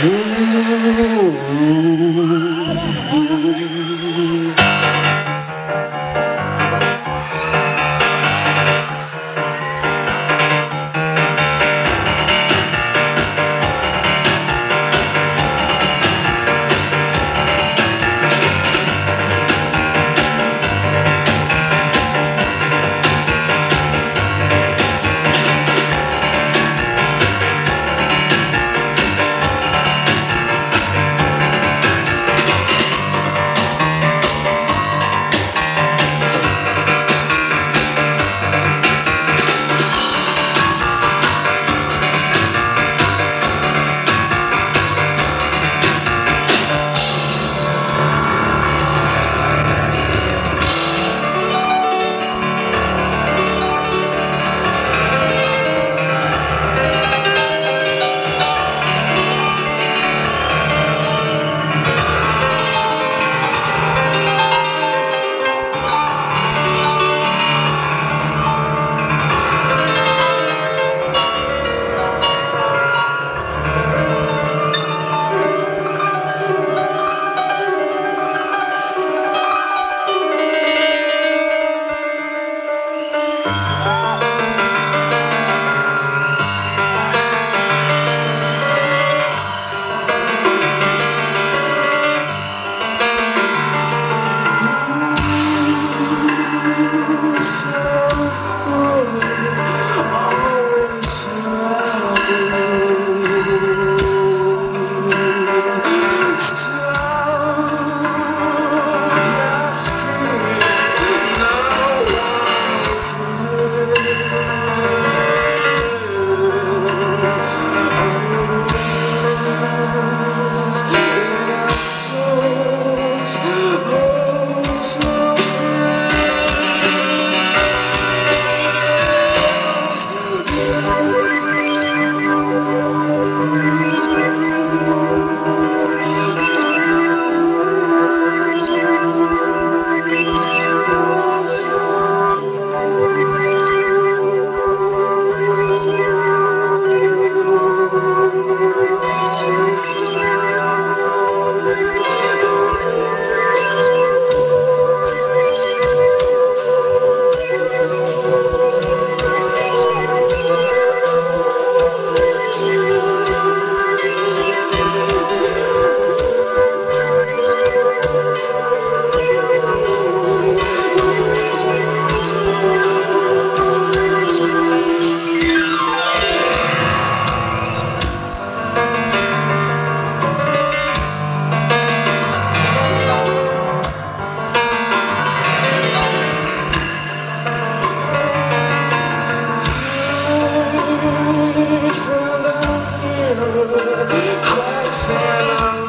Cracks unravel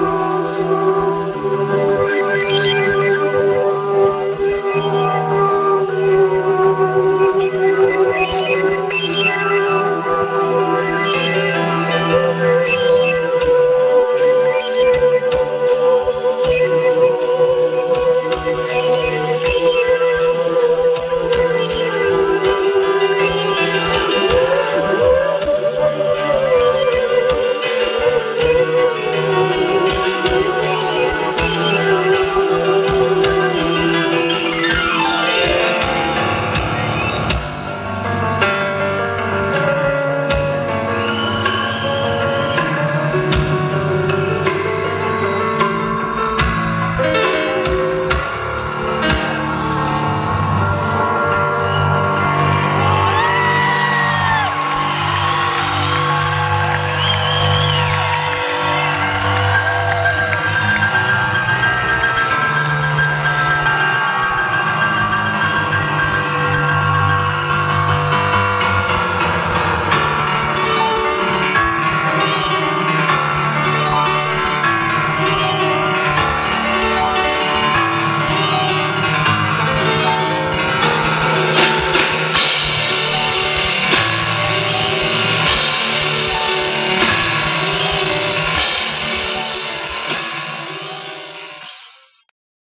myself.